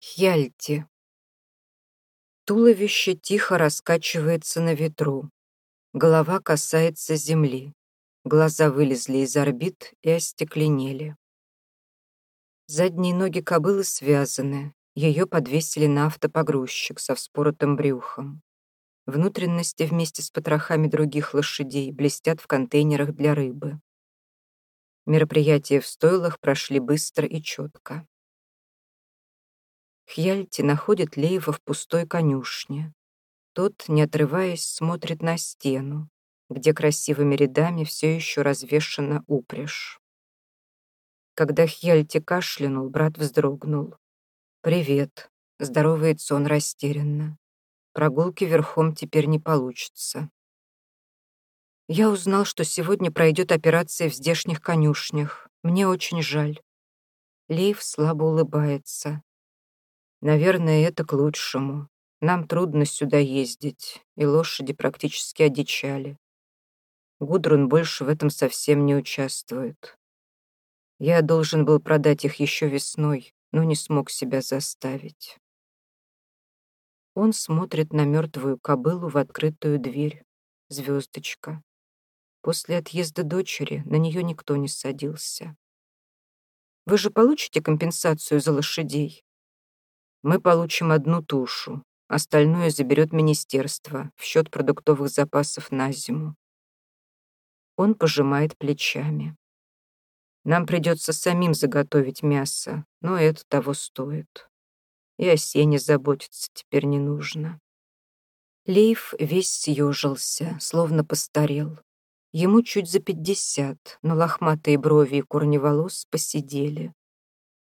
Хьяльти. Туловище тихо раскачивается на ветру. Голова касается земли. Глаза вылезли из орбит и остекленели. Задние ноги кобылы связаны. Ее подвесили на автопогрузчик со вспоротым брюхом. Внутренности вместе с потрохами других лошадей блестят в контейнерах для рыбы. Мероприятия в стойлах прошли быстро и четко. Хьяльти находит Леева в пустой конюшне. Тот, не отрываясь, смотрит на стену, где красивыми рядами все еще развешана упряжь. Когда Хьяльти кашлянул, брат вздрогнул. «Привет», — здоровается он растерянно. «Прогулки верхом теперь не получится». Я узнал, что сегодня пройдет операция в здешних конюшнях. Мне очень жаль. Лейв слабо улыбается. Наверное, это к лучшему. Нам трудно сюда ездить, и лошади практически одичали. Гудрун больше в этом совсем не участвует. Я должен был продать их еще весной, но не смог себя заставить. Он смотрит на мертвую кобылу в открытую дверь. Звездочка. После отъезда дочери на нее никто не садился. «Вы же получите компенсацию за лошадей?» Мы получим одну тушу, остальное заберет министерство в счет продуктовых запасов на зиму. Он пожимает плечами. Нам придется самим заготовить мясо, но это того стоит. И о сене заботиться теперь не нужно. Лейф весь съежился, словно постарел. Ему чуть за пятьдесят, но лохматые брови и корни волос посидели.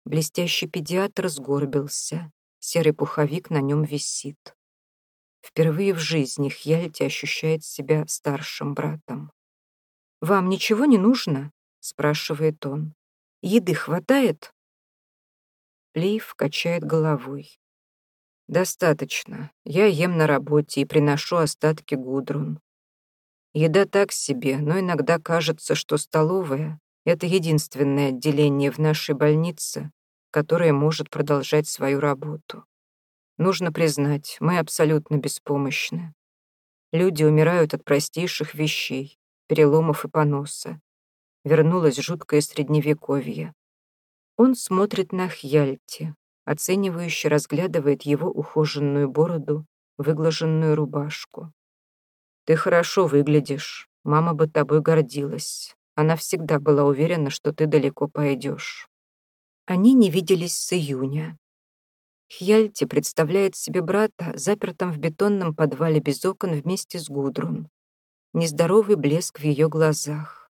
Блестящий педиатр сгорбился, Серый пуховик на нем висит. Впервые в жизни Хьяльти ощущает себя старшим братом. «Вам ничего не нужно?» — спрашивает он. «Еды хватает?» Лейв качает головой. «Достаточно. Я ем на работе и приношу остатки Гудрун. Еда так себе, но иногда кажется, что столовая — это единственное отделение в нашей больнице, которая может продолжать свою работу. Нужно признать, мы абсолютно беспомощны. Люди умирают от простейших вещей, переломов и поноса. Вернулось жуткое средневековье. Он смотрит на Хьяльти, оценивающе разглядывает его ухоженную бороду, выглаженную рубашку. «Ты хорошо выглядишь. Мама бы тобой гордилась. Она всегда была уверена, что ты далеко пойдешь». Они не виделись с июня. Хьяльти представляет себе брата, запертым в бетонном подвале без окон вместе с Гудрун. Нездоровый блеск в ее глазах.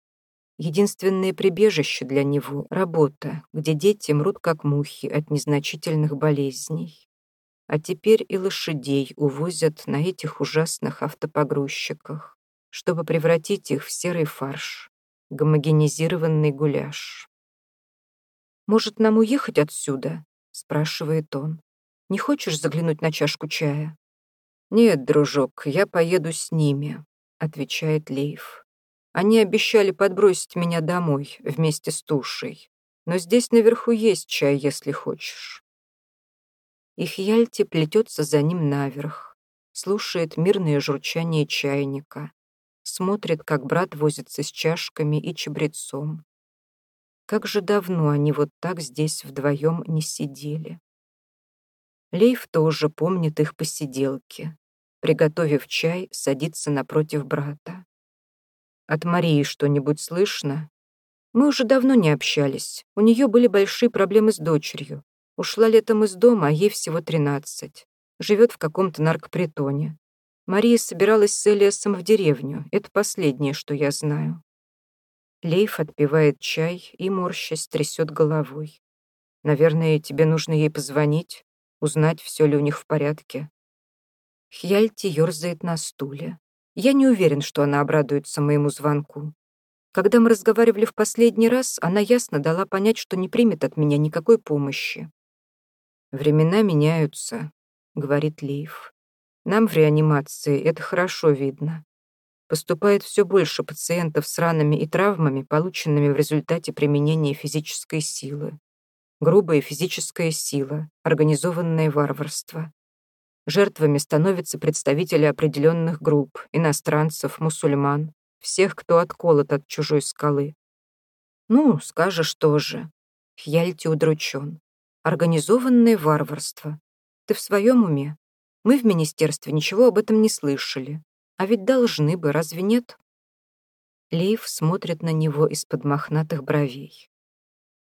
Единственное прибежище для него — работа, где дети мрут как мухи от незначительных болезней. А теперь и лошадей увозят на этих ужасных автопогрузчиках, чтобы превратить их в серый фарш, гомогенизированный гуляш. «Может, нам уехать отсюда?» — спрашивает он. «Не хочешь заглянуть на чашку чая?» «Нет, дружок, я поеду с ними», — отвечает Лейв. «Они обещали подбросить меня домой вместе с тушей, но здесь наверху есть чай, если хочешь». Их Яльти плетется за ним наверх, слушает мирное журчание чайника, смотрит, как брат возится с чашками и чабрецом, как же давно они вот так здесь вдвоем не сидели. Лейв тоже помнит их посиделки. Приготовив чай, садится напротив брата. «От Марии что-нибудь слышно?» «Мы уже давно не общались. У нее были большие проблемы с дочерью. Ушла летом из дома, а ей всего тринадцать. Живет в каком-то наркопритоне. Мария собиралась с Элиасом в деревню. Это последнее, что я знаю. Лейф отпивает чай и, морщась, трясет головой. «Наверное, тебе нужно ей позвонить, узнать, все ли у них в порядке». Хьяльти ерзает на стуле. Я не уверен, что она обрадуется моему звонку. Когда мы разговаривали в последний раз, она ясно дала понять, что не примет от меня никакой помощи. «Времена меняются», — говорит Лейф. «Нам в реанимации это хорошо видно поступает все больше пациентов с ранами и травмами, полученными в результате применения физической силы. грубая физическая сила, организованное варварство. Жертвами становятся представители определенных групп, иностранцев, мусульман, всех, кто отколот от чужой скалы. Ну, скажешь тоже. Хьяльти удручен. Организованное варварство. Ты в своем уме? Мы в министерстве ничего об этом не слышали. А ведь должны бы, разве нет? Лейв смотрит на него из-под мохнатых бровей.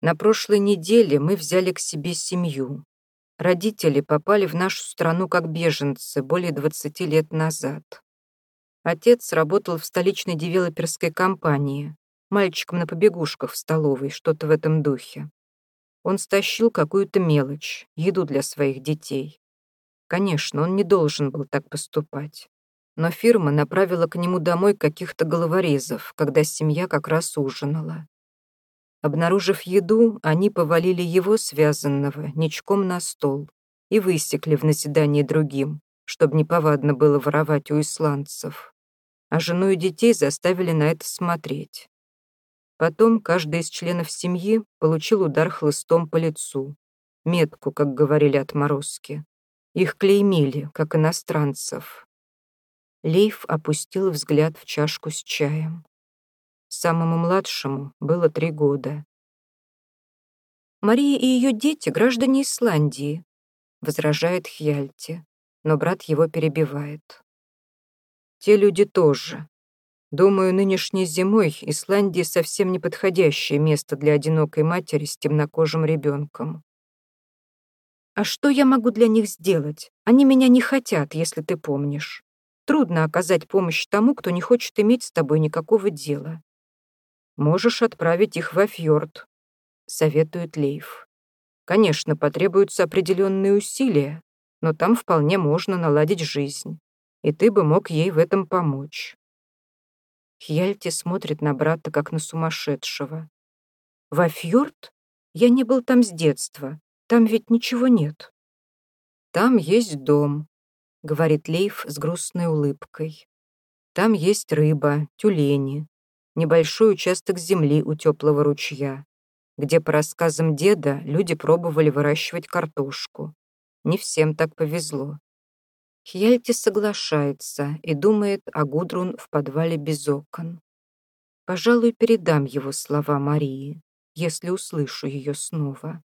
На прошлой неделе мы взяли к себе семью. Родители попали в нашу страну как беженцы более 20 лет назад. Отец работал в столичной девелоперской компании, мальчиком на побегушках в столовой, что-то в этом духе. Он стащил какую-то мелочь, еду для своих детей. Конечно, он не должен был так поступать. Но фирма направила к нему домой каких-то головорезов, когда семья как раз ужинала. Обнаружив еду, они повалили его, связанного, ничком на стол и высекли в назидание другим, чтобы неповадно было воровать у исландцев. А жену и детей заставили на это смотреть. Потом каждый из членов семьи получил удар хлыстом по лицу. Метку, как говорили отморозки. Их клеймили, как иностранцев. Лейф опустил взгляд в чашку с чаем. Самому младшему было три года. «Мария и ее дети — граждане Исландии», — возражает Хьяльти, но брат его перебивает. «Те люди тоже. Думаю, нынешней зимой Исландия совсем не подходящее место для одинокой матери с темнокожим ребенком. А что я могу для них сделать? Они меня не хотят, если ты помнишь. Трудно оказать помощь тому, кто не хочет иметь с тобой никакого дела. Можешь отправить их во фьорд, советует Лейф. Конечно, потребуются определенные усилия, но там вполне можно наладить жизнь, и ты бы мог ей в этом помочь. Хьяльти смотрит на брата, как на сумасшедшего. «Во фьорд? Я не был там с детства. Там ведь ничего нет». «Там есть дом», — говорит Лейф с грустной улыбкой. «Там есть рыба, тюлени, небольшой участок земли у теплого ручья, где, по рассказам деда, люди пробовали выращивать картошку. Не всем так повезло. Хьяльти соглашается и думает о Гудрун в подвале без окон. Пожалуй, передам его слова Марии, если услышу ее снова.